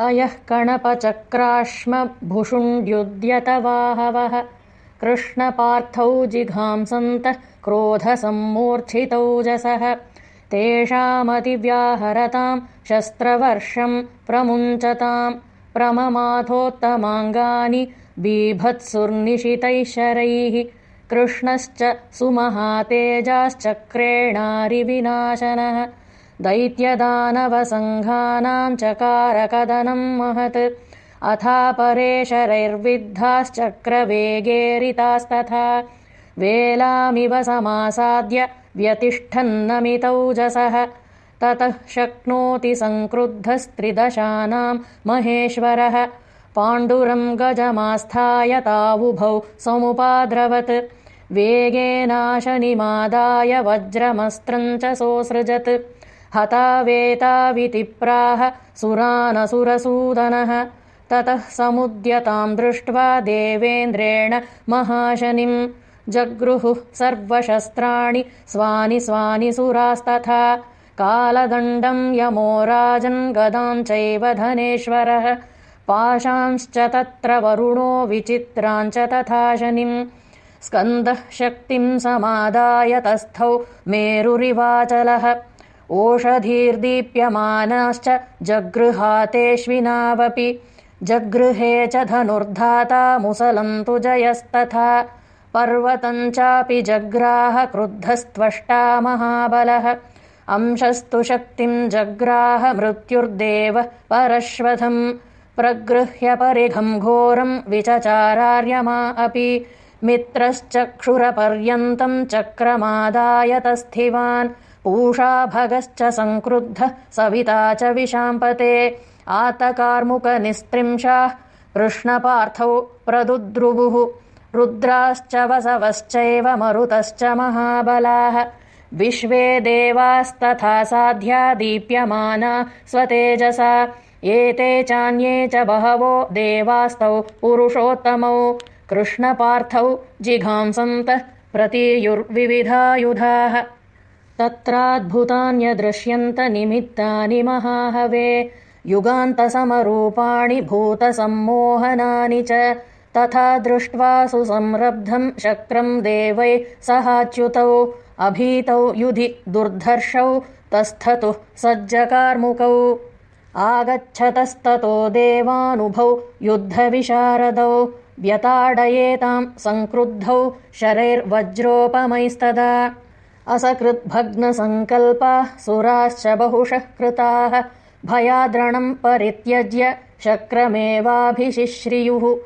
अयः कणपचक्राश्मभुषुण्ड्युद्यतवाहवः कृष्णपार्थौ जिघांसन्तः क्रोधसम्मूर्च्छितौजसः। तेषामतिव्याहरताम् शस्त्रवर्षम् प्रमुञ्चताम् प्रममाथोत्तमाङ्गानि बीभत्सुर्निशितैः। शरैः कृष्णश्च सुमहातेजाश्चक्रेणारिविनाशनः दैत्यदानवसङ्घानाम् चकारकदनम् महत्। अथापरेशरैर्विद्धाश्चक्रवेगेरितास्तथा वेलामिव समासाद्य व्यतिष्ठन्नमितौजसः ततः शक्नोति सङ्क्रुद्धस्त्रिदशानाम् महेश्वरः। पाण्डुरम् गजमास्थाय तावुभौ समुपाद्रवत्। वेगेनाशनिमादाय वज्रमस्त्रम् च सोऽसृजत् हतावेतावितिप्राह सुरानसुरसूदनः। ततः समुद्यताम् दृष्ट्वा देवेन्द्रेण महाशनिम्। जगृहुः सर्वशस्त्राणि स्वानि स्वानि सुरास्तथा। कालदण्डम् यमो राजन् गदाम् चैव धनेश्वरः। पाशांश्च तत्र वरुणो विचित्राञ्च तथा शनिम्। स्कन्दः शक्तिम् समादाय तस्थौ मेरुरिवाचलः ओषधीर्दीप्यमानाश्च जगृहातेष्विनावपि। जगृहे च धनुर्धाता मुसलम् तु जयस्तथा। पर्वतम् चापि जग्राह क्रुद्धस्त्वष्टा महाबलः। अंशस्तु शक्तिम् जग्राह मृत्युर्देव परश्वथम्। प्रगृह्य परिघम् घोरम् विचचारार्यमा अपि। मित्रश्चक्षुरपर्यन्तम् चक्रमादाय तस्थिवान् पूषाभगश्च सङ्क्रुद्धः सविता च विशाम्पते। आतकार्मुकनिस्त्रिंशाः कृष्णपार्थौ प्रदुद्रुवुः रुद्राश्च वसवश्चैव मरुतश्च महाबलाः। विश्वे देवास्तथा साध्या दीप्यमाना स्वतेजसा। एते चान्ये च बहवो देवास्तौ पुरुषोत्तमौ। कृष्णपार्थौ जिघांसन्तः प्रतीयुर्विविधायुधाः तत्राद्भुतान्यदृश्यन्त निमित्तानि महाहवे युगान्तसमरूपाणि भूतसम्मोहनानि च तथा दृष्ट्वा सुसंरब्धम् शक्रम् देवै सहाच्युतौ अभीतौ युधि दुर्धर्षौ तस्थतुः सज्जकार्मुकौ। आगच्छतस्ततो देवानुभौ युद्धविशारदौ व्यताडयेताम् सङ्क्रुद्धौ शरैर्वज्रोपमैस्तदा असकृद्भग्नसङ्कल्पाः सुराश्च बहुशः कृताः। भयाद्रणम् परित्यज्य शक्रमेवाभिशिश्रियुः